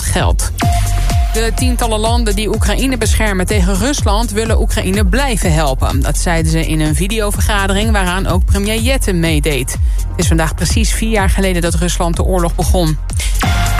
geldt. De tientallen landen die Oekraïne beschermen tegen Rusland... willen Oekraïne blijven helpen. Dat zeiden ze in een videovergadering waaraan ook premier Jette meedeed. Het is vandaag precies vier jaar geleden dat Rusland de oorlog begon.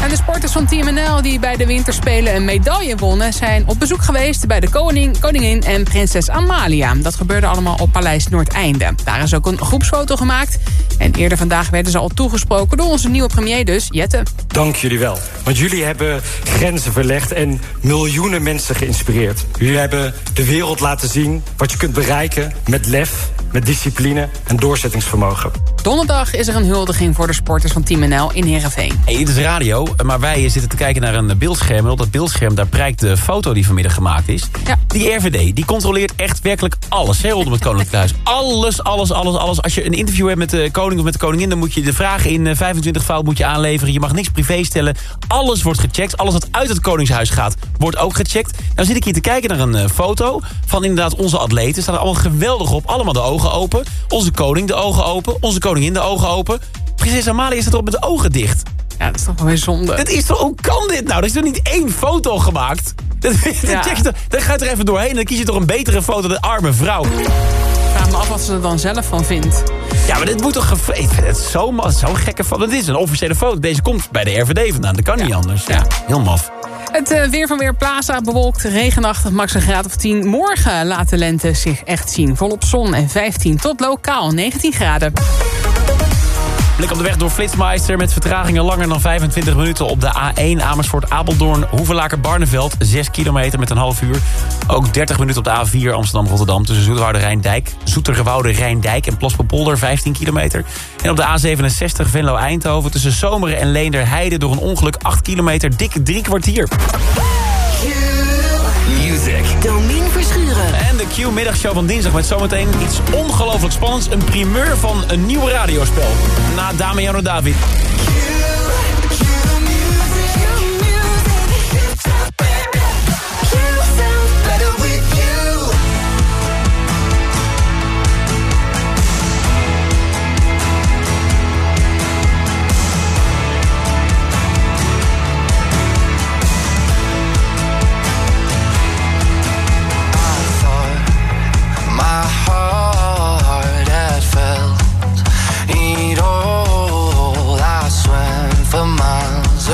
En de sporters van Team NL die bij de winterspelen een medaille wonnen... zijn op bezoek geweest bij de koning, koningin en prinses Amalia. Dat gebeurde allemaal op Paleis Noordeinde. Daar is ook een groepsfoto gemaakt. En eerder vandaag werden ze al toegesproken door onze nieuwe premier dus, Jette. Dank jullie wel. Want jullie hebben grenzen verlegd en miljoenen mensen geïnspireerd. Jullie hebben de wereld laten zien wat je kunt bereiken met lef, met discipline en doorzettingsvermogen. Donderdag is er een huldiging voor de sporters van Team NL in Heerenveen. Hey, het is radio, maar wij zitten te kijken naar een beeldscherm. En op dat beeldscherm daar prijkt de foto die vanmiddag gemaakt is. Ja. Die RVD, die controleert echt werkelijk alles hè, rondom het Koninklijk Huis. Alles, alles, alles, alles. Als je een interview hebt met de koning of met de koningin... dan moet je de vragen in 25 eh, fout moet je aanleveren. Je mag niks privé stellen. Alles wordt gecheckt. Alles wat uit het Koningshuis gaat, wordt ook gecheckt. Nou zit ik hier te kijken naar een uh, foto van inderdaad onze atleten. Staan er allemaal geweldig op. Allemaal de ogen open. Onze koning de ogen open. Onze koningin de ogen open. Prinses Amalia staat erop met de ogen dicht. Ja, dat is toch wel weer zonde. Dat is toch, hoe kan dit nou? Er is toch niet één foto gemaakt? Dat, Ja. check je toch, dan ga je er even doorheen en dan kies je toch een betere foto. De arme vrouw. Ik vraag me af wat ze er dan zelf van vindt. Ja, maar dit moet toch... gevre- Ik vind het zo ma- zo'n gekke foto. Dit is een officiële foto. Deze komt bij de RVD vandaan. Dat kan niet anders. Ja, heel maf. Het eh, weer van Weerplaza bewolkt, regenachtig, max een graad of 10. Morgen laat de lente zich echt zien. Volop zon en 15 tot lokaal 19 graden. Blik op de weg door Flitsmeister met vertragingen langer dan 25 minuten op de A1 Amersfoort Apeldoorn Hoevelaken Barneveld 6 kilometer met een half uur. Ook 30 minuten op de A4 Amsterdam Rotterdam tussen Zoeterwoude Rijndijk, Zoeterwoude Rijndijk en Plaspelpolder 15 kilometer. En op de A67 Venlo Eindhoven tussen Zomeren en Leender Heide door een ongeluk 8 kilometer dik drie kwartier. Music. Domien Verschuren. En de Q-middagshow van dinsdag met zometeen iets ongelooflijk spannends. Een primeur van een nieuw radiospel. Na Damiano David.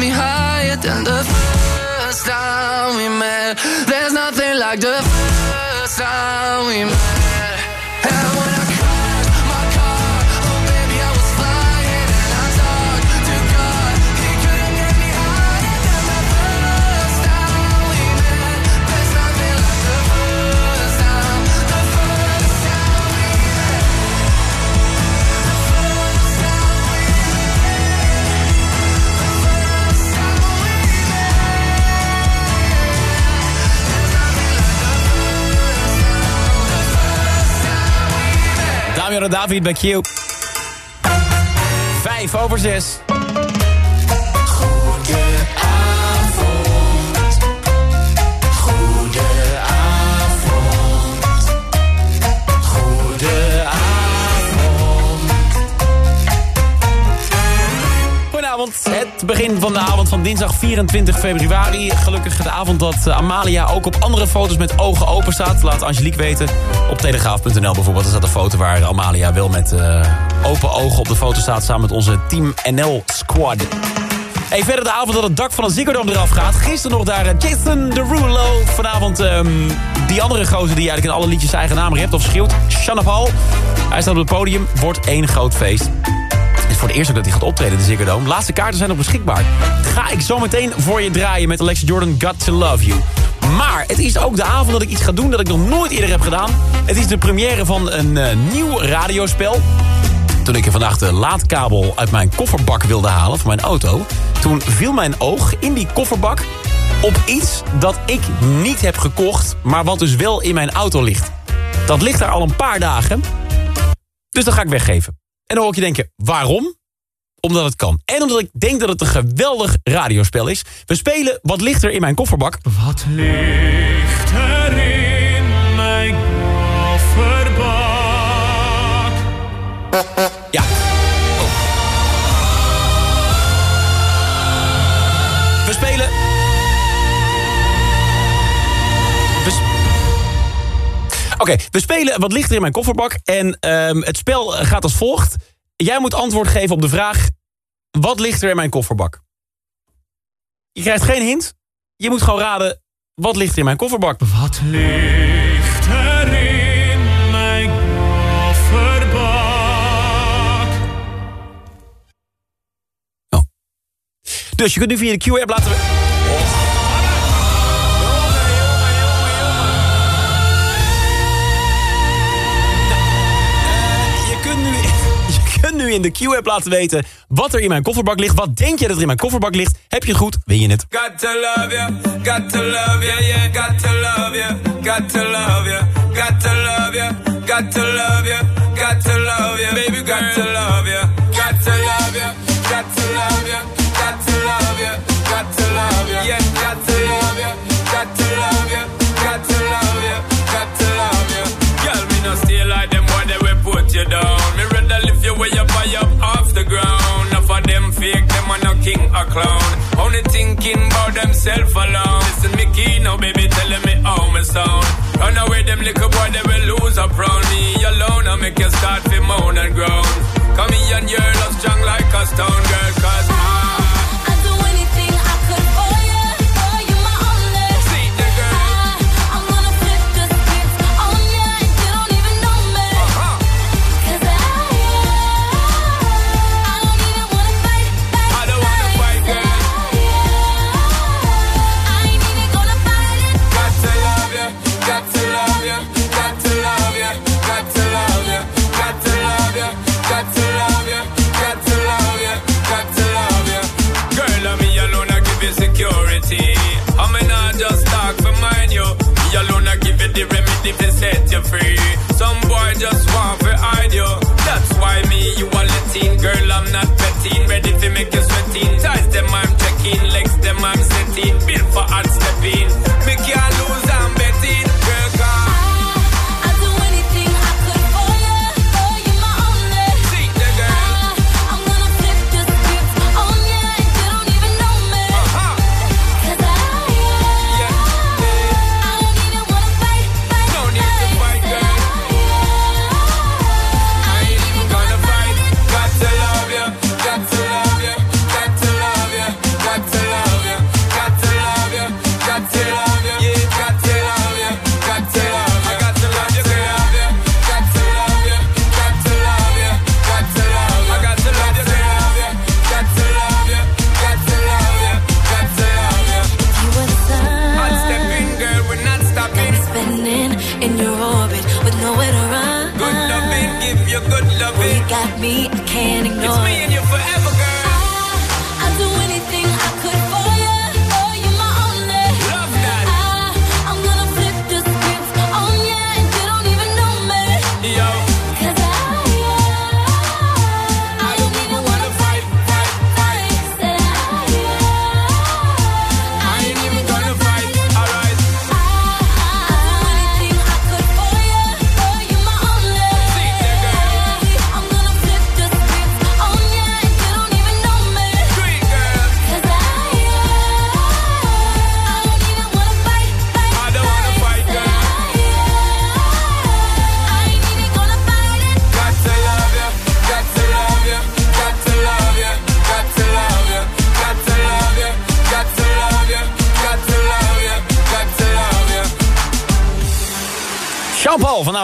me higher David Q. Vijf over zes. Het begin van de avond van dinsdag 24 februari. Gelukkig de avond dat eh, Amalia ook op andere foto's met ogen open staat. Laat Angelique weten. Op telegraaf.nl bijvoorbeeld. Er staat een foto waar Amalia wel met eh, open ogen op de foto staat... samen met onze Team NL Squad. Hey, verder de avond dat het dak van een Ziggo Dome eraf gaat. Gisteren nog daar eh, Jason Derulo. Vanavond ehm, die andere gozer die eigenlijk in alle liedjes zijn eigen naam rept of schreeuwt. Shanna Paul. Hij staat op het podium. Wordt één groot feest. Voor het eerst ook dat hij gaat optreden de Ziggo Dome. Laatste kaarten zijn nog beschikbaar. Ga ik zo meteen voor je draaien met Alexa Jordan Got To Love You. Maar het is ook de avond dat ik iets ga doen dat ik nog nooit eerder heb gedaan. Het is de première van een eh, nieuw radiospel. Toen ik vandaag de laadkabel uit mijn kofferbak wilde halen van mijn auto... toen viel mijn oog in die kofferbak op iets dat ik niet heb gekocht... maar wat dus wel in mijn auto ligt. Dat ligt daar al een paar dagen. Dus dat ga ik weggeven. En dan hoor ik je denken, waarom? Omdat het kan. En omdat ik denk dat het een geweldig radiospel is. We spelen Wat ligt er in mijn kofferbak. Wat ligt er in mijn kofferbak? Oké, we spelen Wat ligt er in mijn kofferbak? En ehm, het spel gaat als volgt. Jij moet antwoord geven op de vraag... Wat ligt er in mijn kofferbak? Je krijgt geen hint. Je moet gewoon raden... Wat ligt er in mijn kofferbak? Wat ligt er in mijn kofferbak? Dus je kunt nu via de Q-app laten we... in de Q-app laten weten wat er in mijn kofferbak ligt. Wat denk je dat er in mijn kofferbak ligt? Heb je het goed, win je het. Got to love you, got to love you, yeah. Got to love you, got to love you, got to love you, got to love you, got to love you, baby, got to love you, got to love you, got to love like them put you down. Me rather you king or clown. Only thinking about themself alone. Listen, me key now, baby, telling me how me sound. Run away, them little boy, they will lose up round me alone. I make you start to moan and groan. Come here and your love strong like a stone girl, cause not betting. Ready to make you sweating. Ties them, I'm checking. Legs them, I'm setting. Built for hard stepping.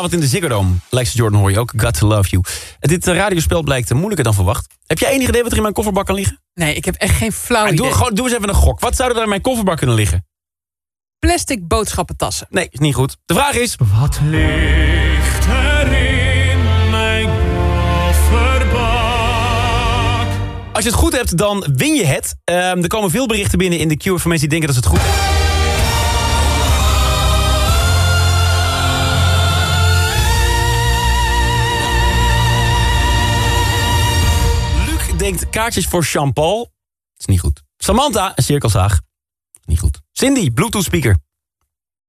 Vanavond in de Ziggo Dome. Lex Jordan hoor je ook, Got to Love You. Dit eh, radiospel blijkt moeilijker dan verwacht. Heb jij enig idee wat er in mijn kofferbak kan liggen? Nee, ik heb echt geen flauw Ah, idee. doe, gewoon, doe eens even een gok. Wat zou er in mijn kofferbak kunnen liggen? Plastic boodschappentassen. Nee, is niet goed. De vraag is... Wat ligt er in mijn kofferbak? Als je het goed hebt, dan win je het. Ehm, er komen veel berichten binnen in de queue van mensen die denken dat ze het goed hebben. Denkt kaartjes voor Jean-Paul. Is niet goed. Samantha, een cirkelzaag. Niet goed. Cindy, bluetooth speaker.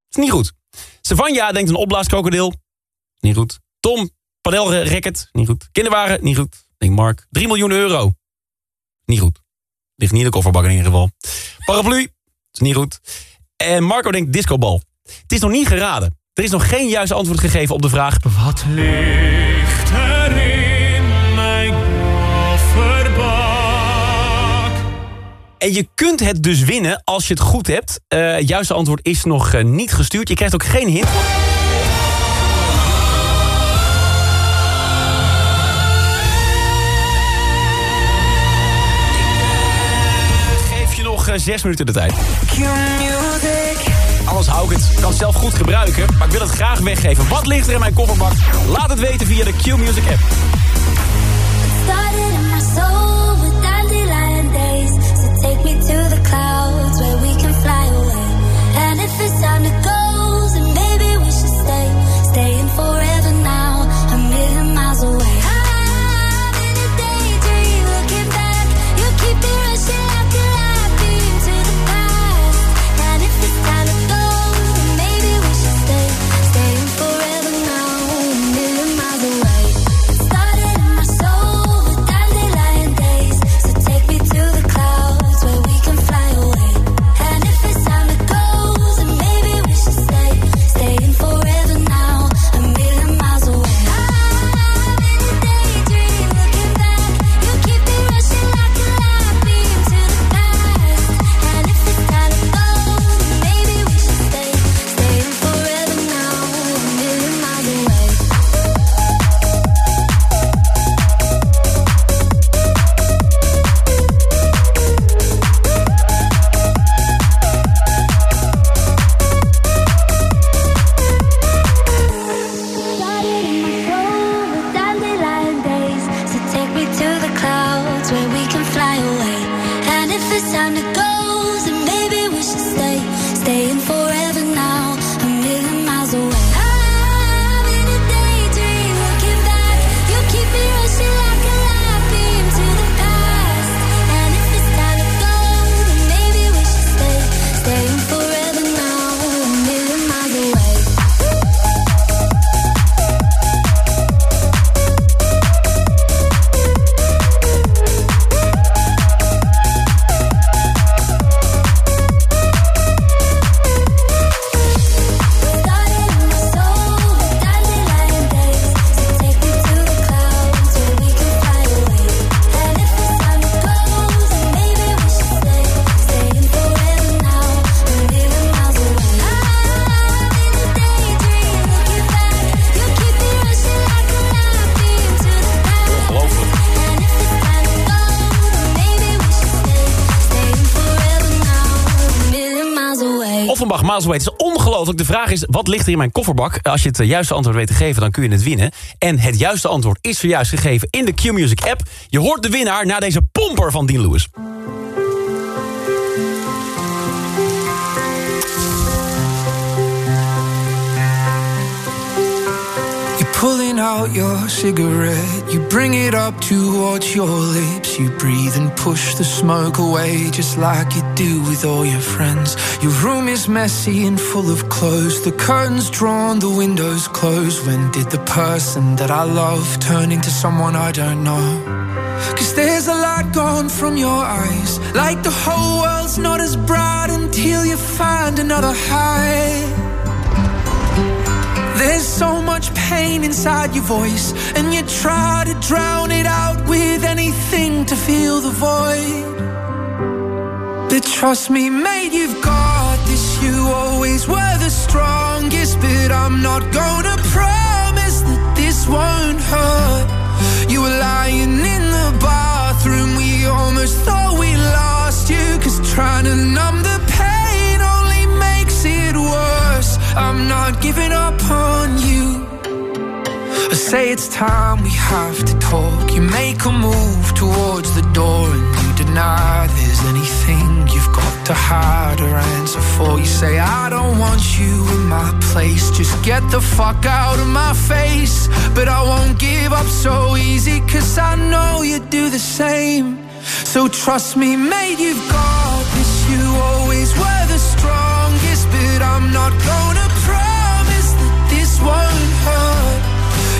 Is niet goed. Savanja denkt een opblaaskrokodil. Niet goed. Tom, padelracket. Niet goed. Kinderwagen. Niet goed. Denk Mark. 3 miljoen euro. Niet goed. Ligt niet in de kofferbak in ieder geval. Paraplu. Is niet goed. En Marco denkt discobal. Het is nog niet geraden. Er is nog geen juiste antwoord gegeven op de vraag... Wat ligt En je kunt het dus winnen als je het goed hebt. Het juiste antwoord is nog eh, niet gestuurd. Je krijgt ook geen hint. Geef je nog eh, zes minuten de tijd. Anders hou ik het. Kan het zelf goed gebruiken, maar ik wil het graag weggeven. Wat ligt er in mijn kofferbak? Laat het weten via de Q-Music app. Miles Away. Het is ongelooflijk. De vraag is, wat ligt er in mijn kofferbak? Als je het juiste antwoord weet te geven, dan kun je het winnen. En het juiste antwoord is zojuist gegeven in de Q-Music app. Je hoort de winnaar na deze pomper van Dean Lewis. Pulling out your cigarette. You bring it up towards your lips. You breathe and push the smoke away, just like you do with all your friends. Your room is messy and full of clothes. The curtains drawn, the windows closed. When did the person that I love turn into someone I don't know? Cause there's a light gone from your eyes. Like the whole world's not as bright until you find another high. There's so much pain inside your voice, and you try to drown it out with anything to fill the void. But trust me, mate, you've got this. You always were the strongest, but I'm not gonna promise that this won't hurt. You were lying in the bathroom, we almost thought we lost you, cause trying to numb the I'm not giving up on you. I say it's time we have to talk. You make a move towards the door and you deny there's anything you've got to hide or answer for. You say, I don't want you in my place. Just get the fuck out of my face. But I won't give up so easy, cause I know you do the same. So trust me, mate, you've got this. You always were the strongest, but I'm not gonna promise that this won't hurt.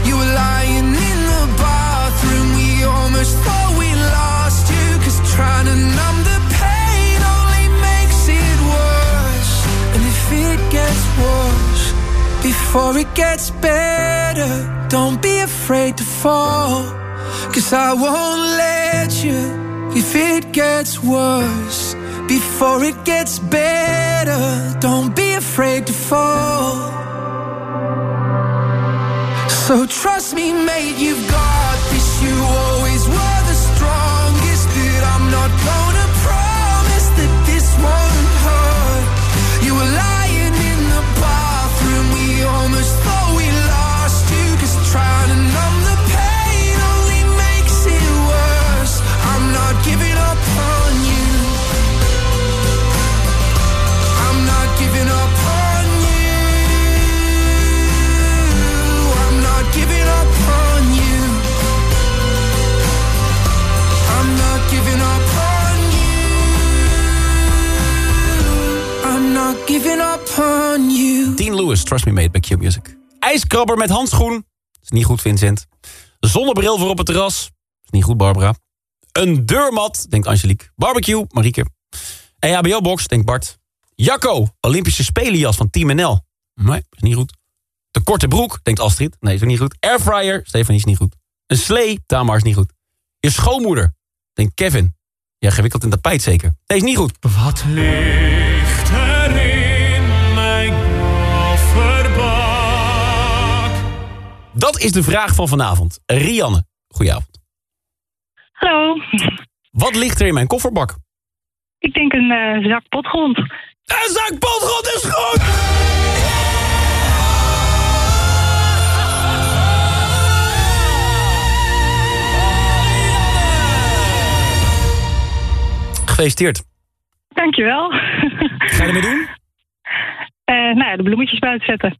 You were lying in the bathroom, we almost thought we lost you. Cause trying to numb the pain only makes it worse. And if it gets worse, before it gets better, don't be afraid to fall. Cause I won't let you if it gets worse. Before it gets better, don't be afraid to fall. So trust me, mate, you've got this. You always giving up on you. Dean Lewis, Trust Me Mate bij Q-Music. IJskrabber met handschoen. Is niet goed, Vincent. Zonnebril voor op het terras. Is niet goed, Barbara. Een deurmat, denkt Angelique. Barbecue, Marieke. EHBO-box, denkt Bart. Jacco, Olympische Spelenjas van Team NL. Nee, is niet goed. De korte broek, denkt Astrid. Nee, is ook niet goed. Airfryer, Stefanie is niet goed. Een slee, Tamar is niet goed. Je schoonmoeder, denkt Kevin. Ja, gewikkeld in tapijt zeker. Nee, is niet goed. Wat ligt Dat is de vraag van vanavond. Rianne, goedenavond. Hallo. Wat ligt er in mijn kofferbak? Ik denk een eh, zak potgrond. Een zak potgrond is goed! Gefeliciteerd. Dankjewel. Ga je ermee doen? Eh nou ja, de bloemetjes buiten zetten.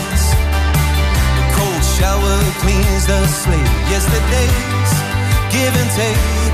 Shower cleans the slate. Yesterday's give and take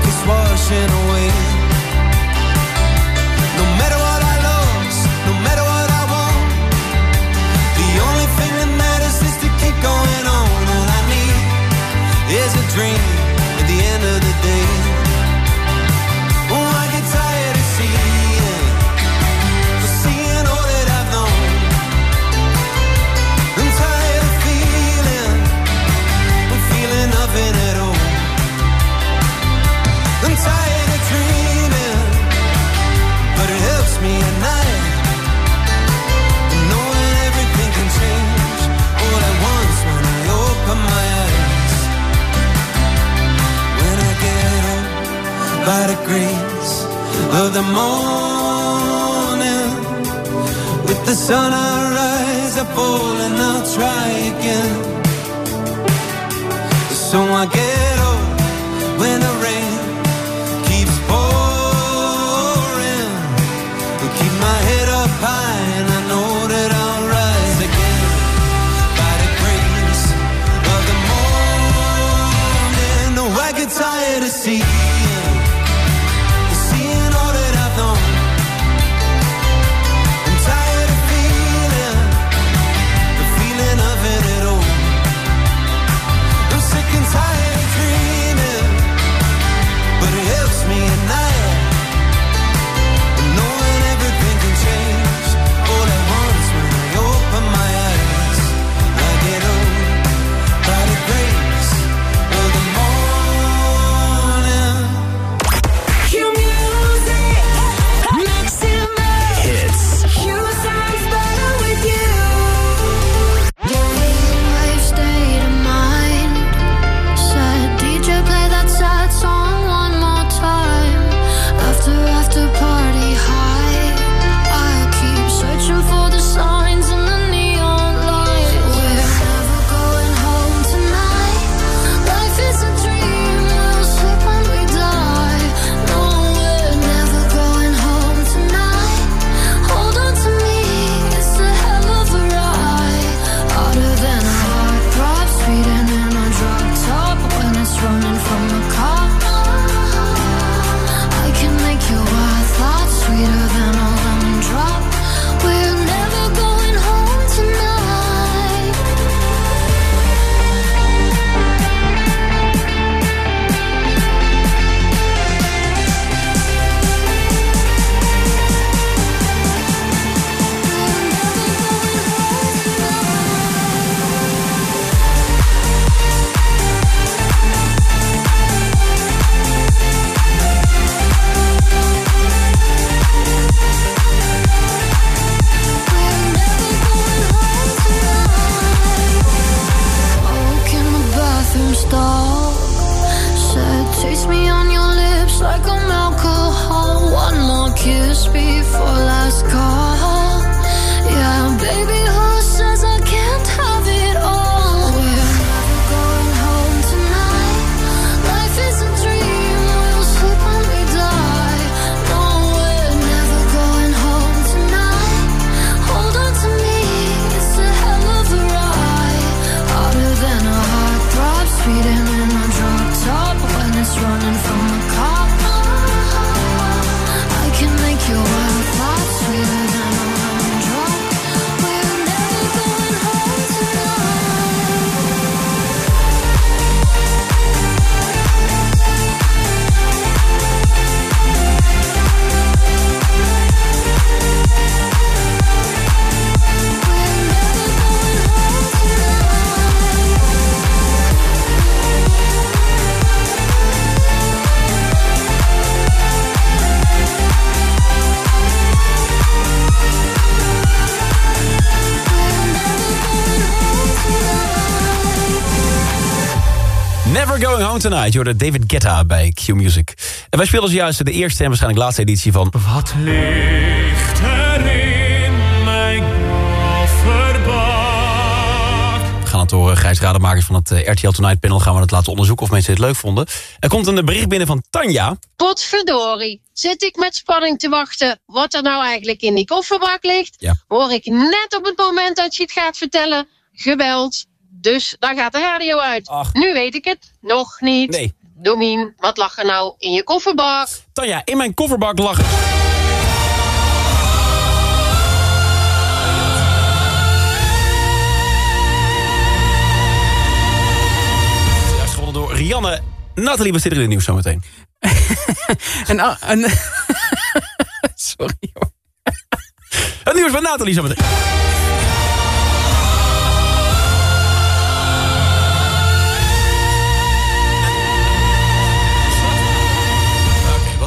Tonight. Je hoorde David Guetta bij Q Music. En wij spelen zojuist de eerste en waarschijnlijk laatste editie van... Wat ligt er in mijn kofferbak? We gaan presentatoren Gijs Rademakers van het eh, RTL Tonight panel... gaan we het laten onderzoeken of mensen dit leuk vonden. Er komt een bericht binnen van Tanja. Potverdorie. Zit ik met spanning te wachten wat er nou eigenlijk in die kofferbak ligt? Ja. Hoor ik net op het moment dat je het gaat vertellen, gebeld. Dus dan gaat de radio uit. Ach. Nu weet ik het nog niet. Nee. Domien, wat lag er nou in je kofferbak? Tanja, in mijn kofferbak lag... Juist gewonnen door Rianne. Nathalie, wat zit er in het nieuws zometeen? En, en, sorry hoor. Het nieuws van Nathalie zometeen.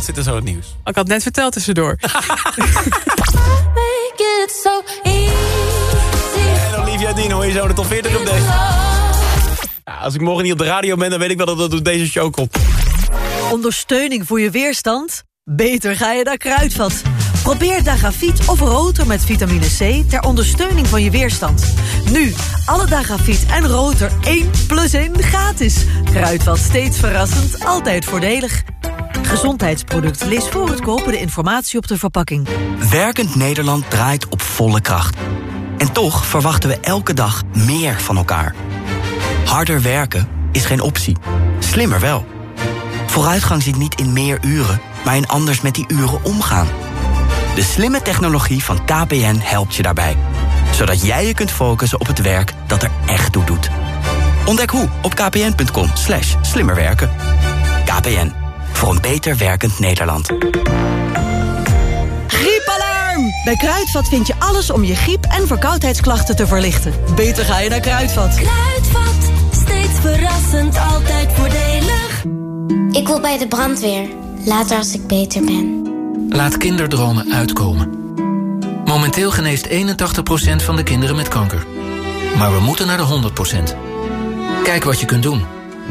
Wat zit er zo in het nieuws? Ik had net verteld tussendoor. Make it so easy. En Olivia Dino, hoe je zo de top 40 op deze. Ja, als ik morgen niet op de radio ben, dan weet ik wel dat dat op deze show komt. Ondersteuning voor je weerstand? Beter ga je naar Kruidvat. Probeer Dagafiet of Rotor met vitamine C ter ondersteuning van je weerstand. Nu, alle Dagafiet en Rotor 1 plus 1 gratis. Kruidvat steeds verrassend, altijd voordelig. Gezondheidsproduct. Lees voor het kopen de informatie op de verpakking. Werkend Nederland draait op volle kracht. En toch verwachten we elke dag meer van elkaar. Harder werken is geen optie. Slimmer wel. Vooruitgang zit niet in meer uren, maar in anders met die uren omgaan. De slimme technologie van KPN helpt je daarbij. Zodat jij je kunt focussen op het werk dat er echt toe doet. Ontdek hoe op kpn.com slash slimmerwerken. KPN, voor een beter werkend Nederland. Griepalarm! Bij Kruidvat vind je alles om je griep- en verkoudheidsklachten te verlichten. Beter ga je naar Kruidvat. Kruidvat, steeds verrassend, altijd voordelig. Ik wil bij de brandweer, later als ik beter ben. Laat kinderdromen uitkomen. Momenteel geneest 81% van de kinderen met kanker. Maar we moeten naar de 100%. Kijk wat je kunt doen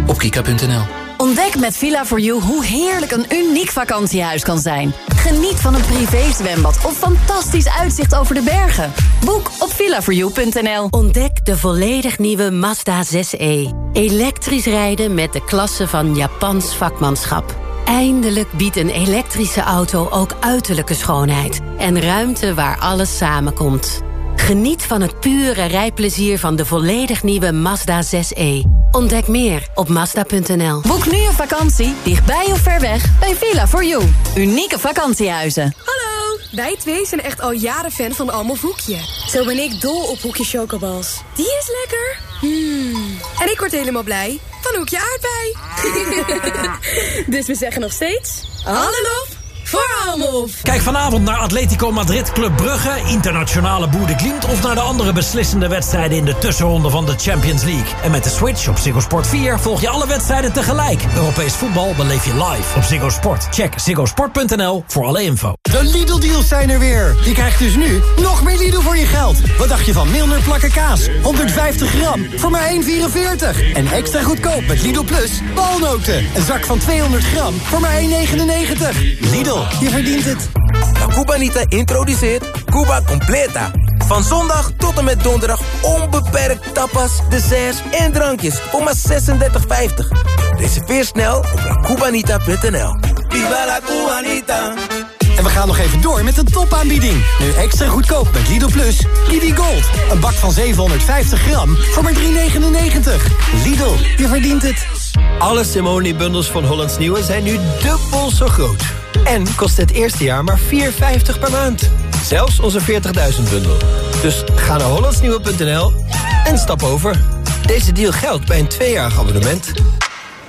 op kika.nl. Ontdek met Villa4You hoe heerlijk een uniek vakantiehuis kan zijn. Geniet van een privézwembad of fantastisch uitzicht over de bergen. Boek op villa4you.nl. Ontdek de volledig nieuwe Mazda 6e. Elektrisch rijden met de klasse van Japans vakmanschap. Eindelijk biedt een elektrische auto ook uiterlijke schoonheid. En ruimte waar alles samenkomt. Geniet van het pure rijplezier van de volledig nieuwe Mazda 6e. Ontdek meer op Mazda.nl. Boek nu een vakantie, dichtbij of ver weg, bij Villa4You. Unieke vakantiehuizen. Hallo, wij twee zijn echt al jaren fan van Almof Hoekje. Zo ben ik dol op Hoekje Chocobals. Die is lekker. Hmm. En ik word helemaal blij van Hoekje Aardbei. dus we zeggen nog steeds... Hallo voor. Kijk vanavond naar Atletico Madrid Club Brugge, Internationale Boerde Klimt... of naar de andere beslissende wedstrijden in de tussenronde van de Champions League. En met de Switch op Ziggo Sport 4 volg je alle wedstrijden tegelijk. Europees voetbal beleef je live op Ziggo Sport. Check ziggosport.nl voor alle info. De Lidl-deals zijn er weer. Je krijgt dus nu nog meer Lidl voor je geld. Wat dacht je van Milner plakken kaas? 150 gram voor maar 1,44. En extra goedkoop met Lidl Plus walnoten. Een zak van 200 gram voor maar 1,99. Lidl, je verdient het. La Cubanita introduceert Cuba Completa. Van zondag tot en met donderdag onbeperkt tapas, desserts en drankjes voor maar 36,50. Reserveer snel op lacubanita.nl. Viva la Cubanita. En we gaan nog even door met de topaanbieding. Nu extra goedkoop met Lidl Plus. Lidl Gold. Een bak van 750 gram voor maar 3,99. Lidl, je verdient het. Alle Simone-bundels van Hollands Nieuwe zijn nu dubbel zo groot. En kost het eerste jaar maar 4,50 per maand. Zelfs onze 40.000 bundel. Dus ga naar hollandsnieuwe.nl en stap over. Deze deal geldt bij een tweejarig abonnement.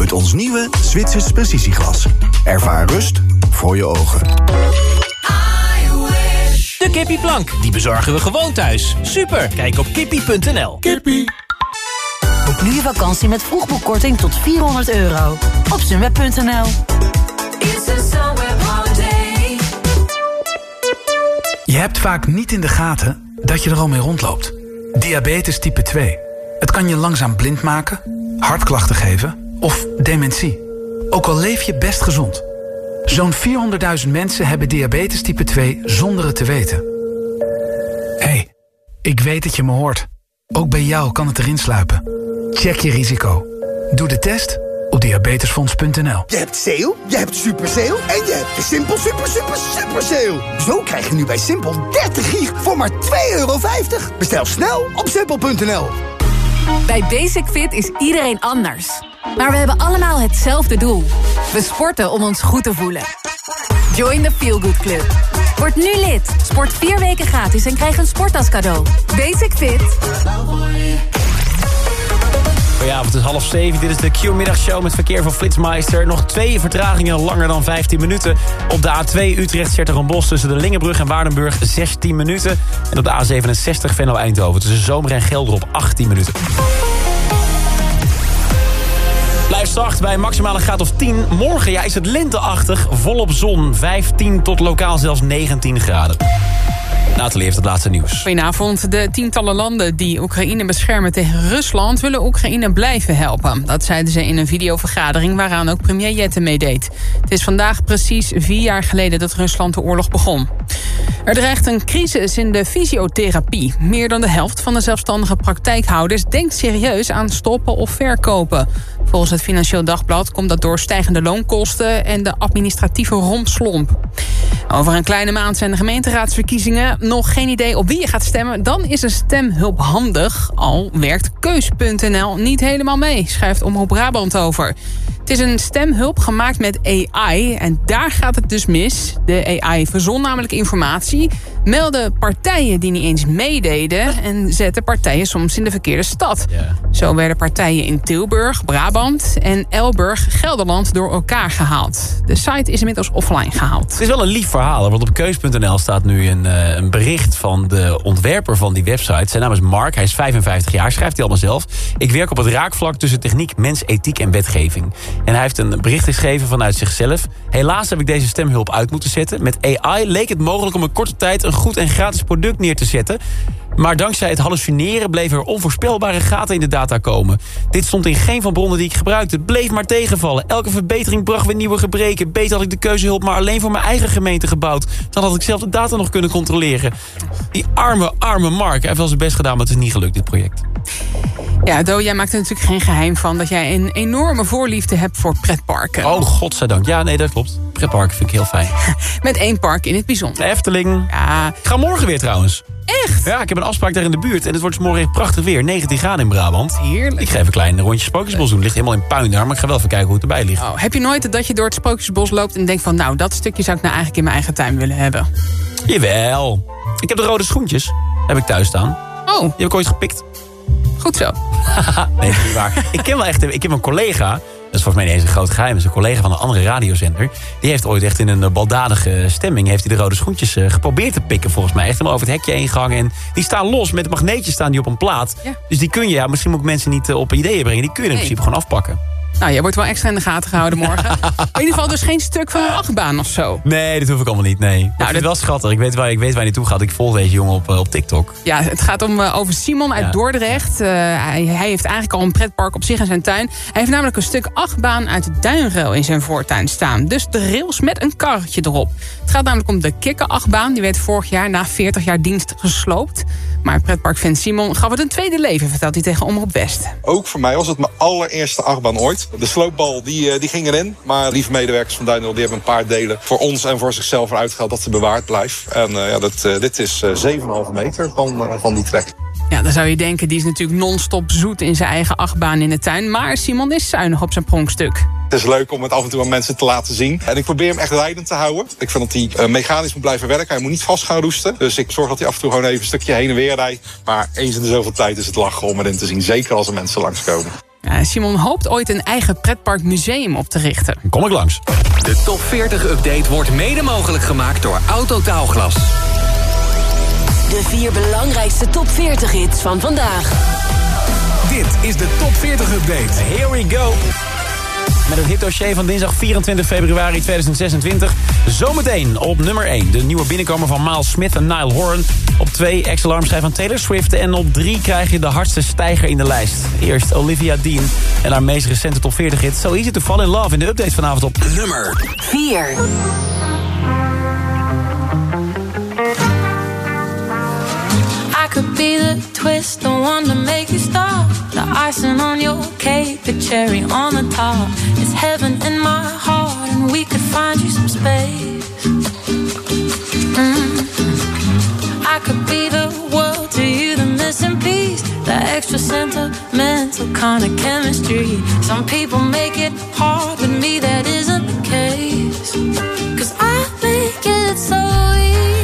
Met ons nieuwe Zwitsers precisieglas. Ervaar rust voor je ogen. De kippieplank, die bezorgen we gewoon thuis. Super, kijk op kippie.nl. Kippie. Nu je vakantie met vroegboekkorting tot 400 euro. Op sunweb.nl Je hebt vaak niet in de gaten dat je er al mee rondloopt. Diabetes type 2. Het kan je langzaam blind maken, hartklachten geven of dementie. Ook al leef je best gezond. Zo'n 400.000 mensen hebben diabetes type 2 zonder het te weten. Hé, hey, ik weet dat je me hoort. Ook bij jou kan het erin sluipen. Check je risico. Doe de test op diabetesfonds.nl. Je hebt sale, je hebt super sale en je hebt de Simpel super super super sale. Zo krijg je nu bij Simpel 30 gig voor maar 2,50 euro. Bestel snel op simpel.nl. Bij Basic Fit is iedereen anders. Maar we hebben allemaal hetzelfde doel. We sporten om ons goed te voelen. Join the Feel Good Club. Word nu lid. Sport vier weken gratis en krijg een sporttas cadeau. Basic Fit. Goedenavond, het is half zeven. Dit is de Q-middagshow met verkeer van Flitsmeister. Nog twee vertragingen langer dan 15 minuten. Op de A2 Utrecht-Sertogenbos tussen de Lingenbrug en Waardenburg 16 minuten. En op de A67 Venlo-Eindhoven tussen Zomer en Gelder op 18 minuten. Blijf zacht bij maximale graad of 10. Morgen ja, is het lenteachtig, volop zon. 15 tot lokaal zelfs 19 graden. Nathalie heeft het laatste nieuws. Goedenavond. De tientallen landen die Oekraïne beschermen tegen Rusland... willen Oekraïne blijven helpen. Dat zeiden ze in een videovergadering waaraan ook premier Jette meedeed. Het is vandaag precies vier jaar geleden dat Rusland de oorlog begon. Er dreigt een crisis in de fysiotherapie. Meer dan de helft van de zelfstandige praktijkhouders... denkt serieus aan stoppen of verkopen. Volgens het Financieel Dagblad komt dat door stijgende loonkosten... en de administratieve rompslomp. Over een kleine maand zijn de gemeenteraadsverkiezingen. Nog geen idee op wie je gaat stemmen. Dan is een stemhulp handig. Al werkt keus.nl niet helemaal mee, schrijft Omroep Brabant over. Het is een stemhulp gemaakt met AI en daar gaat het dus mis. De AI verzon namelijk informatie, meldde partijen die niet eens meededen... en zette partijen soms in de verkeerde stad. Zo werden partijen in Tilburg, Brabant en Elburg, Gelderland... door elkaar gehaald. De site is inmiddels offline gehaald. Het is wel een lief verhaal, want op keus.nl staat nu een, uh, een bericht van de ontwerper van die website. Zijn naam is Mark, hij is 55 jaar, schrijft hij allemaal zelf. Ik werk op het raakvlak tussen techniek, mens, ethiek en wetgeving. En hij heeft een bericht geschreven vanuit zichzelf. Helaas heb ik deze stemhulp uit moeten zetten. Met AI leek het mogelijk om in korte tijd een goed en gratis product neer te zetten. Maar dankzij het hallucineren bleven er onvoorspelbare gaten in de data komen. Dit stond in geen van bronnen die ik gebruikte. Het bleef maar tegenvallen. Elke verbetering bracht weer nieuwe gebreken. Beter had ik de keuzehulp maar alleen voor mijn eigen gemeente gebouwd. Dan had ik zelf de data nog kunnen controleren. Die arme, arme Mark. Hij heeft wel zijn best gedaan, maar het is niet gelukt, dit project. Ja, Do, jij maakt er natuurlijk geen geheim van... dat jij een enorme voorliefde hebt voor pretparken. Oh, godzijdank. Ja, nee, dat klopt. Pretparken vind ik heel fijn. Met één park in het bijzonder. De Efteling. Ja. Ik ga morgen weer trouwens. Echt? Ja, ik heb een afspraak daar in de buurt. En het wordt morgen echt prachtig weer. 19 graden in Brabant. Heerlijk. Ik ga even een klein rondje Sprookjesbos doen. Ligt helemaal in puin daar. Maar ik ga wel even kijken hoe het erbij ligt. Oh, heb je nooit dat je door het Sprookjesbos loopt... en denkt van, nou, dat stukje zou ik nou eigenlijk in mijn eigen tuin willen hebben? Jawel. Ik heb de rode schoentjes. Heb ik thuis staan. Oh. Die heb ik ooit gepikt. Goed zo. nee, dat is niet waar. Ik ken wel echt... Ik heb een collega... Dat is volgens mij niet eens een groot geheim. Dat is een collega van een andere radiozender. Die heeft ooit echt in een baldadige stemming... heeft hij de rode schoentjes uh, geprobeerd te pikken volgens mij. Echt helemaal over het hekje heen gehangen. En die staan los. Met magneetjes staan die op een plaat. Ja. Dus die kun je... Ja, misschien moet ik mensen niet uh, op ideeën brengen. Die kun je in Nee. principe gewoon afpakken. Nou, jij wordt wel extra in de gaten gehouden morgen. in ieder geval dus geen stuk van een achtbaan of zo. Nee, dat hoef ik allemaal niet. Nee. Ik vind het wel schattig. Ik weet waar, ik weet waar hij naartoe gaat. Ik volg deze jongen op, uh, op TikTok. Ja, het gaat om uh, over Simon uit Ja. Dordrecht. Uh, hij, hij heeft eigenlijk al een pretpark op zich in zijn tuin. Hij heeft namelijk een stuk achtbaan uit de duinrail in zijn voortuin staan. Dus de rails met een karretje erop. Het gaat namelijk om de kikkerachtbaan. Die werd vorig jaar na 40 jaar dienst gesloopt. Maar pretparkfan Simon gaf het een tweede leven, vertelt hij tegen Omroep West. Ook voor mij was het mijn allereerste achtbaan ooit. De sloopbal die, eh, die ging erin. Maar lieve medewerkers van Duinel die hebben een paar delen voor ons en voor zichzelf eruit gehaald dat ze bewaard blijft. En eh, ja, dat, eh, dit is eh, 7,5 meter van, van die trek. Ja, dan zou je denken, die is natuurlijk non-stop zoet in zijn eigen achtbaan in de tuin. Maar Simon is zuinig op zijn pronkstuk. Het is leuk om het af en toe aan mensen te laten zien. En ik probeer hem echt rijdend te houden. Ik vind dat hij mechanisch moet blijven werken. Hij moet niet vast gaan roesten. Dus ik zorg dat hij af en toe gewoon even een stukje heen en weer rijdt. Maar eens in de zoveel tijd is het lachen om erin te zien. Zeker als er mensen langskomen. Simon hoopt ooit een eigen pretparkmuseum op te richten. Kom ik langs. De top 40 update wordt mede mogelijk gemaakt door Autotaalglas. De vier belangrijkste top 40 hits van vandaag. Dit is de Top 40 Update. Here we go. Met het hitdossier van dinsdag 24 februari 2026. Zometeen op nummer 1. De nieuwe binnenkomer van Miles Smith en Nile Horan. Op 2 ex-alarmschijf van Taylor Swift. En op 3 krijg je de hardste stijger in de lijst. Eerst Olivia Dean en haar meest recente top 40 hit. So Easy to Fall in Love in de update vanavond op nummer 4. I could be the twist, icing on your cake, the cherry on the top. It's heaven in my heart, and we could find you some space. Mm. I could be the world to you, the missing piece, the extra sentimental kind of chemistry. Some people make it hard, with me that isn't the case. Cause I make it so easy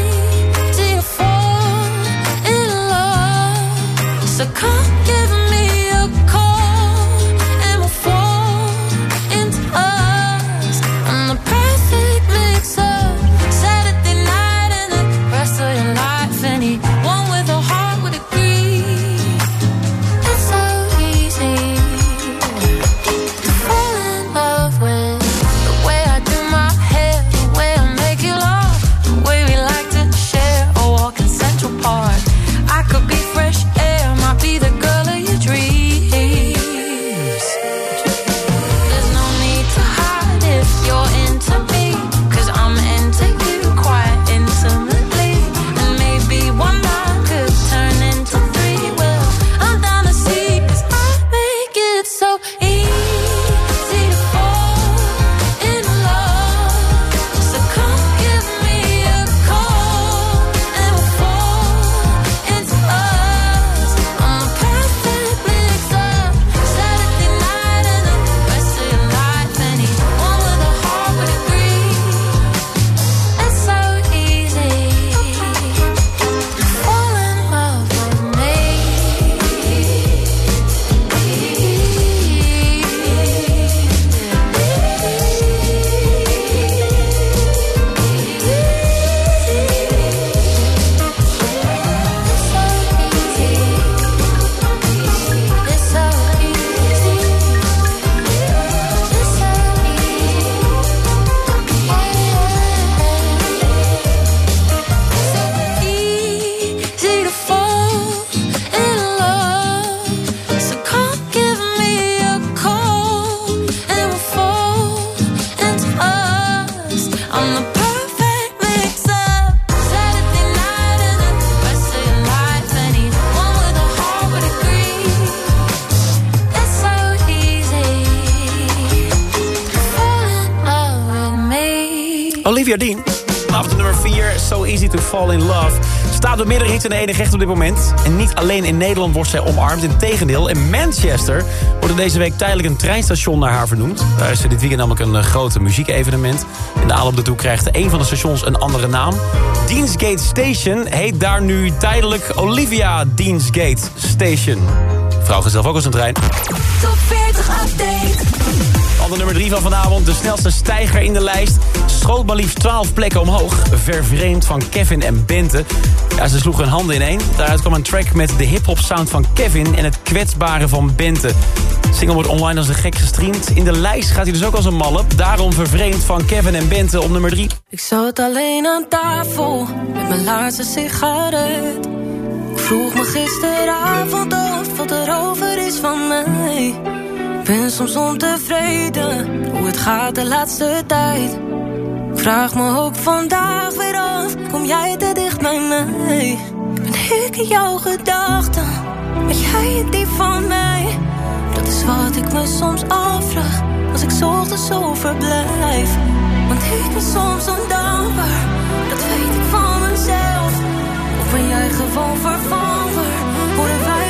Fall in Love. Staat door meerdere hits en de enige recht op dit moment. En niet alleen in Nederland wordt zij omarmd. Integendeel, in Manchester wordt er deze week tijdelijk een treinstation naar haar vernoemd. Daar is dit weekend namelijk een eh, grote muziekevenement. In de aanloop daartoe krijgt een van de stations een andere naam. Deansgate Station heet daar nu tijdelijk Olivia Deansgate Station. Vrouw zelf ook als een trein. Top 40 update. Ander nummer 3 van vanavond, de snelste stijger in de lijst. Schoot maar liefst 12 plekken omhoog. Vervreemd van Kevin en Bente. Ja, ze sloegen hun handen ineen. Daaruit kwam een track met de hip-hop sound van Kevin en het kwetsbare van Bente. De single wordt online als een gek gestreamd. In de lijst gaat hij dus ook als een malle. Daarom vervreemd van Kevin en Bente op nummer 3. Ik zat alleen aan tafel met mijn laatste sigaret. Ik vroeg me gisteravond af wat er over is van mij. Ben soms ontevreden hoe het gaat de laatste tijd. Vraag me ook vandaag weer af, kom jij te dicht bij mij? Ben ik in jouw gedachten, ben jij het die van mij? Dat is wat ik me soms afvraag, als ik ochtends zo verblijf. Want ik ben soms ondankbaar, dat weet ik van mezelf. Of ben jij gewoon vervangen, horen wij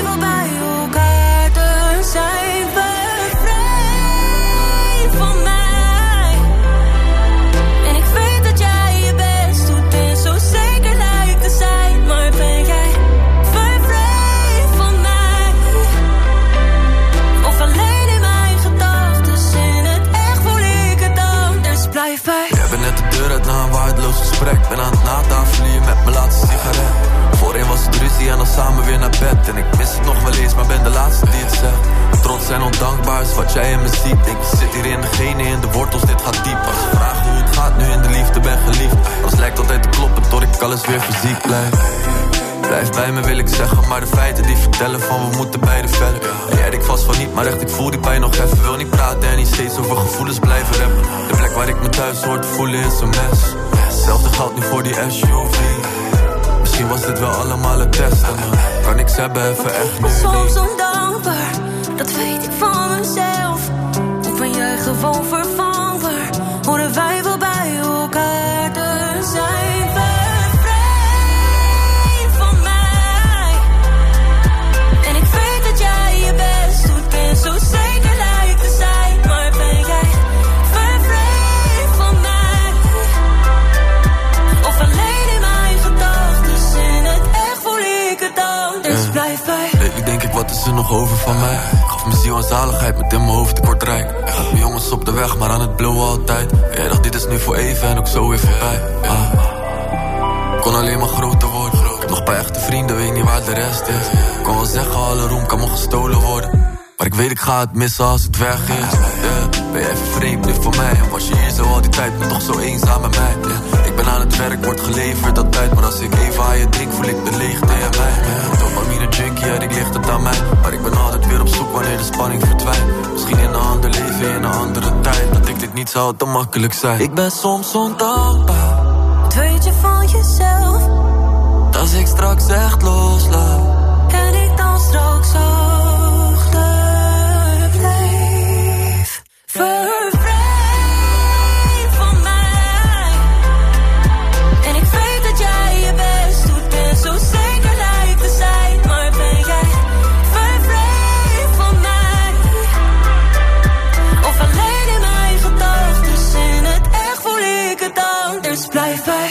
en dan samen weer naar bed. En ik mis het nog wel zijn ondankbaar, is wat jij in me ziet. Ik zit hier in de genen, in de wortels, dit gaat diep Als je vraagt hoe het gaat, nu in de liefde ben geliefd. Alles lijkt altijd te kloppen, tot ik alles weer fysiek blijf. Blijf bij me wil ik zeggen, maar de feiten die vertellen van we moeten beide verder. En jij denkt vast van niet, maar echt ik voel die pijn nog even. Wil niet praten en niet steeds over gevoelens blijven rappen De plek waar ik me thuis hoort voelen is een mes. Hetzelfde geldt nu voor die SUV Misschien was dit wel allemaal een test kan ik ze hebben even echt nu Soms ondankbaar, dat weet ik van mezelf. Of ben jij gewoon vervangbaar? Horen wij er nog over van mij? Gaf mijn ziel aan zaligheid met in mijn hoofd, ik word rijk jongens op de weg, maar aan het blowen altijd jij dacht, dit is nu voor even en ook zo weer voorbij ah. Kon alleen maar groter worden nog paar echte vrienden, weet niet waar de rest is kon wel zeggen, alle roem kan me gestolen worden maar ik weet, ik ga het missen als het weg is. Ben jij even vreemd nu voor mij En was je hier zo al die tijd, maar toch zo eenzaam met mij. Ik ben aan het werk, word geleverd altijd Maar als ik even aan je drink, voel ik de leegte in mij. Dopamine junkie, ja, ik ligt het aan mij. Maar ik ben altijd weer op zoek wanneer de spanning verdwijnt. Misschien in een ander leven, in een andere tijd. Dat ik dit niet zou te makkelijk zijn. Ik ben soms ondankbaar. Wat weet je van jezelf? Als ik straks echt loslaat. En ik dan straks achterblijf. Vervreemd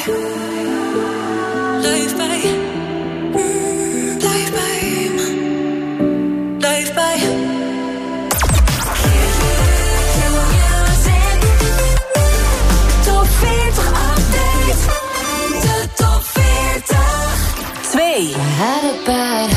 Blijf bij. Blijf bij. Blijf bij me. Blijf bij. Top 40 update. De top 40. 2. I had a bad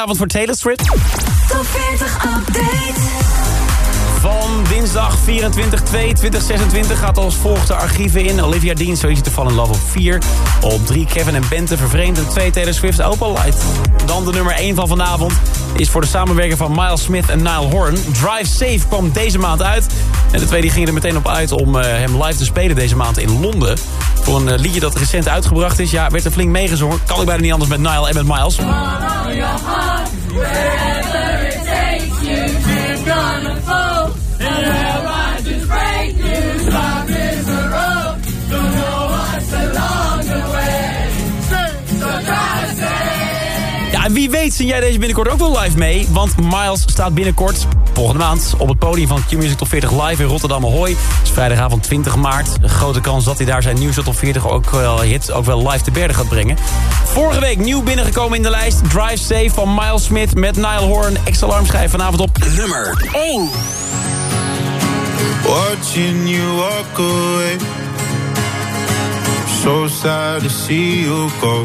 vanavond voor Taylor Swift. Top 40 update. Van dinsdag 24, 22, 26 gaat als volgt de archieven in. Olivia Dean, So Easy to Fall in Love op 4. Op 3 Kevin en Bente vervreemd. En 2 Taylor Swift, Opal Light. Dan de nummer 1 van vanavond is voor de samenwerking van Miles Smith en Nile Horn. Drive Safe kwam deze maand uit. En de twee die gingen er meteen op uit om uh, hem live te spelen deze maand in Londen. Voor een uh, liedje dat recent uitgebracht is. Ja, werd er flink meegezongen. Kan ik bijna niet anders met Nile en met Miles. Ja, wie weet zing jij deze binnenkort ook wel live mee. Want Miles staat binnenkort, volgende maand... op het podium van Q-Music Top 40 live in Rotterdam Ahoy. Het is vrijdagavond 20 maart. Grote kans dat hij daar zijn nieuwste Top 40 ook wel, hit ook wel live te berden gaat brengen. Vorige week nieuw binnengekomen in de lijst. Drive Safe van Miles Smith met Nile Horn. Extra alarmschijf vanavond op nummer 1. Watching you walk away. So sad to see you go.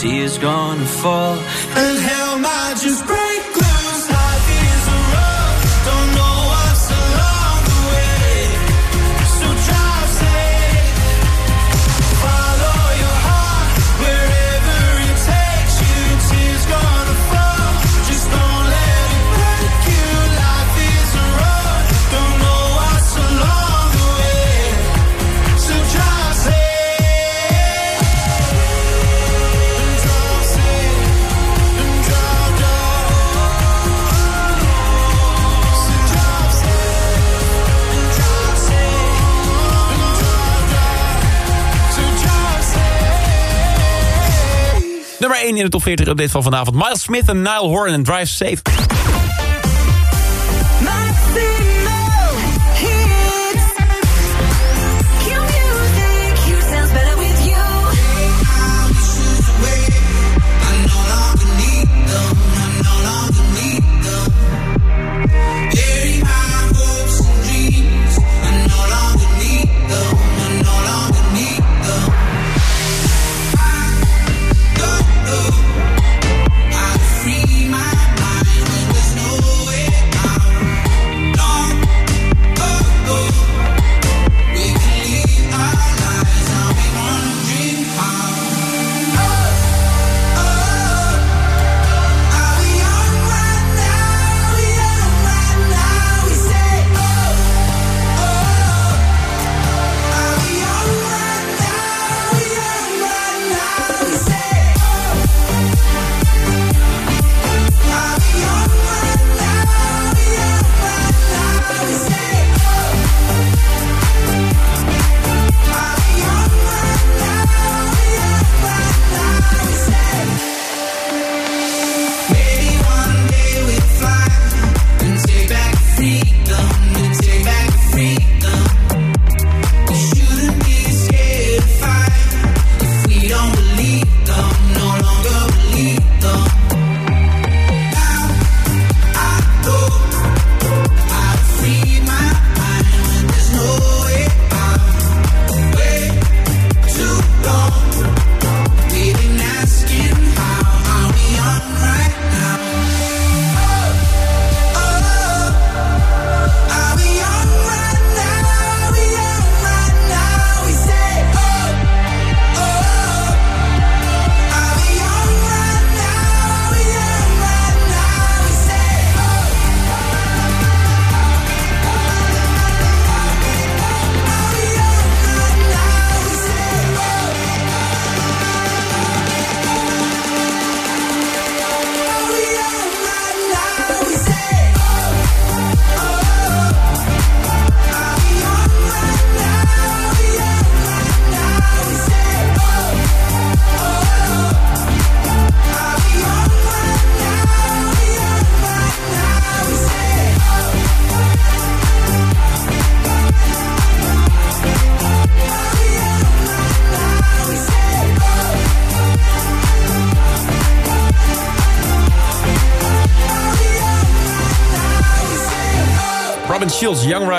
sea is gonna fall. And hell my Nummer 1 in de top 40 update van vanavond. Miles Smith en Nile Horn en Drive Safe.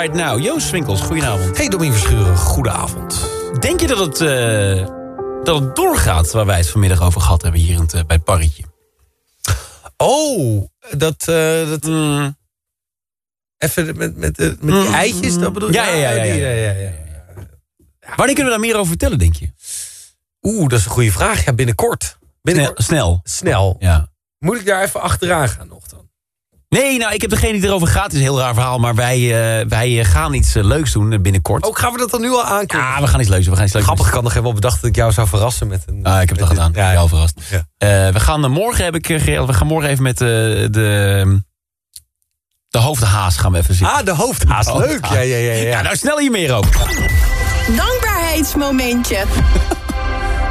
Right Now. Joost Winkels, goedenavond. Hey Domien Verschuren, goedenavond. Denk je dat het, eh, dat het doorgaat waar wij het vanmiddag over gehad hebben hier in het, eh, bij het parretje? Oh, dat... eh, dat Even met, met, met die eitjes, dat bedoel je? Ja, ja, ja. ja, die, ja. ja, ja. Wanneer kunnen we daar meer over vertellen, denk je? Oeh, dat is een goede vraag. Ja, binnenkort. binnenkort. Snel. Snel. Ja. Moet ik daar even achteraan gaan nog dan? Nee, nou, ik heb degene die erover gaat. Het is een heel raar verhaal, maar wij, eh, wij eh, gaan iets eh, leuks doen binnenkort. Ook gaan we dat dan nu al aankondigen? Ja, we gaan iets leuks doen. We gaan iets leuks Grappig, ik had nog even bedacht dat ik jou zou verrassen met een... Ah, ik heb het al gedaan. Ja, al verrast. Ja. Eh, we gaan morgen heb ik geregeld. We gaan morgen even met de de hoofdhaas gaan we even zitten. Ah, de hoofdhaas. De Leuk. hoofdhaas. Ja, ja, ja, ja. Ja, nou snel hier meer over. Dankbaarheidsmomentje.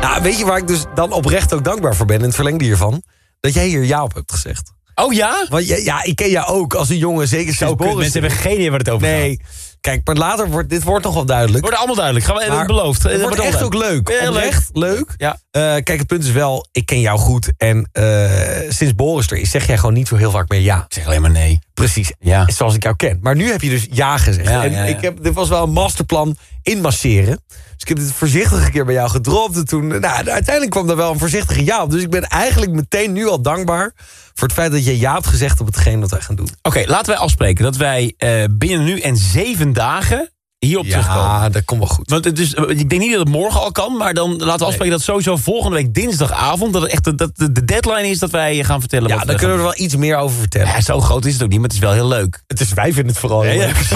Nou, weet je waar ik dus dan oprecht ook dankbaar voor ben... in het verlengde hiervan? Dat jij hier ja op hebt gezegd. Oh ja? Want ja, ja ik ken jou ook als een jongen, zeker Zo sinds Boris. mensen hebben geen idee waar het over Nee. Kijk, maar later wordt dit wordt nog wel duidelijk. Wordt allemaal duidelijk. Gaan we Maar het beloofd. Het wordt echt ook leuk. Oprecht leuk. Ja. Eh, kijk, het punt is wel, ik ken jou goed. En eh, sinds Boris er is, zeg jij gewoon niet zo heel vaak meer ja. Ik zeg alleen maar nee. Precies, Ja. zoals ik jou ken. Maar nu heb je dus ja gezegd. Ja, en ja. Ik heb, dit was wel een masterplan inmasseren. Dus ik heb dit voorzichtig een keer bij jou gedropt. En toen, nou, uiteindelijk kwam er wel een voorzichtige ja op. Dus ik ben eigenlijk meteen nu al dankbaar... voor het feit dat je ja hebt gezegd op hetgeen wat wij gaan doen. Oké, laten wij afspreken dat wij eh, binnen nu en zeven dagen hierop terugkomen. Ja, dat komt wel goed. Want het is, ik denk niet dat het morgen al kan, maar dan laten we afspreken dat sowieso volgende week dinsdagavond, dat het echt de, dat de de deadline is dat wij gaan vertellen. Ja, wat daar kunnen we er wel iets meer over vertellen. Ja, zo groot is het ook niet, maar het is wel heel leuk. Het is, wij vinden het vooral heel Ja, leuk.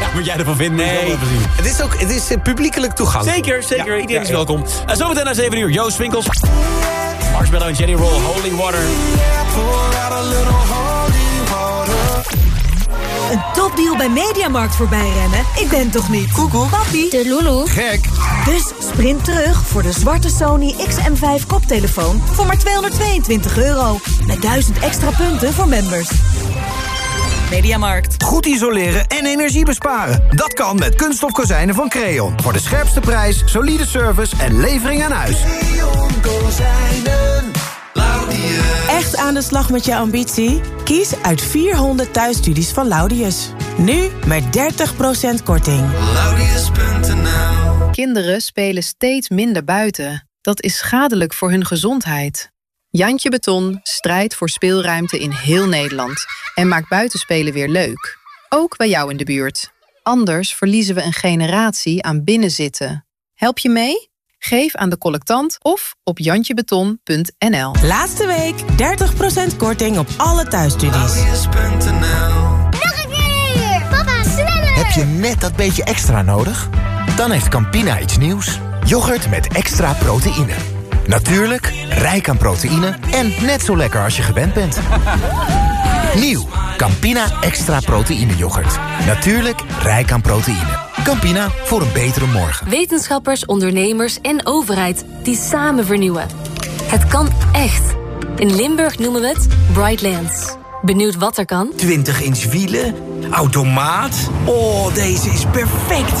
Ja, moet jij ervan vinden? Nee, het is ook het is eh, publiekelijk toegankelijk. Zeker, zeker. Ja, Iedereen ja, is ja. welkom. En zometeen na 7 uur, Joost Winkels. Marshmallow en Jenny Roll, Holy Water. Een topdeal bij Mediamarkt voorbij rennen? Ik ben toch niet? Koekoek. Papi. De Lulu. Gek! Dus sprint terug voor de zwarte Sony XM5 koptelefoon voor maar 222 euro. Met 1000 extra punten voor members. Mediamarkt. Goed isoleren en energie besparen. Dat kan met kunststof kozijnen van Creon. Voor de scherpste prijs, solide service en levering aan huis. Echt aan de slag met je ambitie? Kies uit 400 thuisstudies van Laudius. Nu met 30% korting. Kinderen spelen steeds minder buiten. Dat is schadelijk voor hun gezondheid. Jantje Beton strijdt voor speelruimte in heel Nederland en maakt buitenspelen weer leuk. Ook bij jou in de buurt. Anders verliezen we een generatie aan binnenzitten. Help je mee? Geef aan de collectant of op jantjebeton.nl. Laatste week 30% korting op alle thuisstudies. Papa, sneller! Heb je net dat beetje extra nodig? Dan heeft Campina iets nieuws. Yoghurt met extra proteïne. Natuurlijk, rijk aan proteïne en net zo lekker als je gewend bent. Nieuw, Campina extra proteïne yoghurt. Natuurlijk, rijk aan proteïne. Campina, voor een betere morgen. Wetenschappers, ondernemers en overheid die samen vernieuwen. Het kan echt. In Limburg noemen we het Brightlands. Benieuwd wat er kan? 20 inch wielen, automaat. Oh, deze is perfect.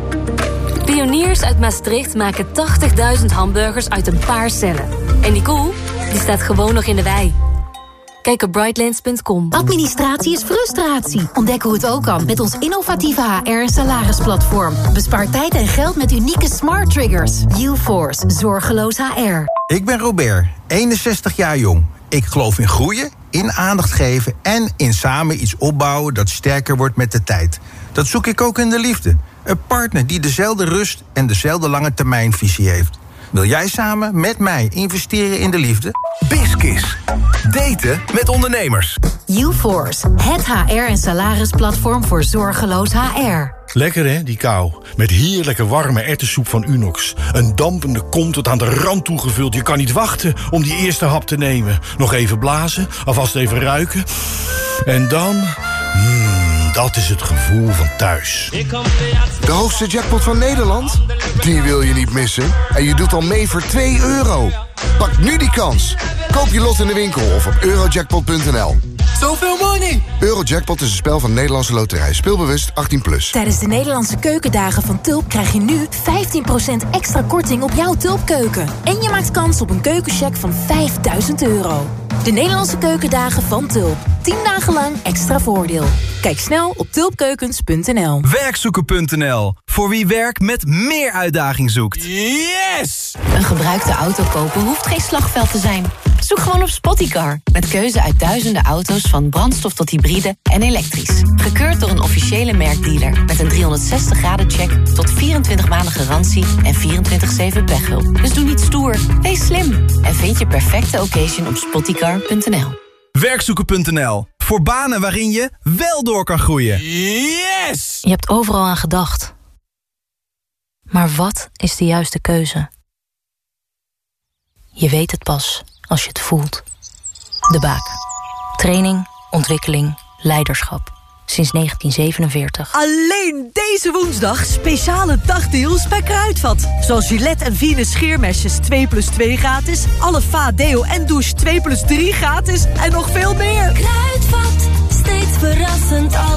Pioniers uit Maastricht maken 80.000 hamburgers uit een paar cellen. En die koe, die staat gewoon nog in de wei. Kijk op brightlands.com. Administratie is frustratie. Ontdek hoe het ook kan met ons innovatieve HR- en salarisplatform. Bespaar tijd en geld met unieke smart triggers. UForce, zorgeloos HR. Ik ben Robert, 61 jaar jong. Ik geloof in groeien, in aandacht geven en in samen iets opbouwen dat sterker wordt met de tijd. Dat zoek ik ook in de liefde. Een partner die dezelfde rust en dezelfde lange termijnvisie heeft. Wil jij samen met mij investeren in de liefde? Biskis. Daten met ondernemers. UForce, het HR- en salarisplatform voor zorgeloos HR. Lekker hè, die kou. Met heerlijke warme erwtensoep van Unox. Een dampende kom tot aan de rand toegevuld. Je kan niet wachten om die eerste hap te nemen. Nog even blazen, alvast even ruiken. En dan... mm, En dat is het gevoel van thuis. De hoogste jackpot van Nederland? Die wil je niet missen. En je doet al mee voor 2 euro. Pak nu die kans. Koop je lot in de winkel of op eurojackpot.nl. Zoveel money! Eurojackpot is een spel van Nederlandse Loterij. Speelbewust 18+. Plus. Tijdens de Nederlandse keukendagen van Tulp krijg je nu 15% extra korting op jouw Tulpkeuken. En je maakt kans op een keukencheck van 5000 euro. De Nederlandse keukendagen van Tulp. 10 dagen lang extra voordeel. Kijk snel op tulpkeukens.nl. Werkzoeken.nl. Voor wie werk met meer uitdaging zoekt. Yes! Een gebruikte auto kopen hoeft geen slagveld te zijn. Zoek gewoon op Spottycar. Met keuze uit duizenden auto's van brandstof tot hybride en elektrisch. Gekeurd door een officiële merkdealer. Met een 360 graden check tot 24 maanden garantie en 24-7 pechhulp. Dus doe niet stoer, wees slim. En vind je perfecte occasion op spottycar.nl. Werkzoeken.nl. Voor banen waarin je wel door kan groeien. Yes! Je hebt overal aan gedacht. Maar wat is de juiste keuze? Je weet het pas als je het voelt. De Baak. Training, ontwikkeling, leiderschap. Sinds 1947. Alleen deze woensdag speciale dagdeals bij Kruidvat. Zoals Gillette en Venus scheermesjes 2 plus 2 gratis. Alle Va, Deo en Douche 2 plus 3 gratis. En nog veel meer. Kruidvat, steeds verrassend, altijd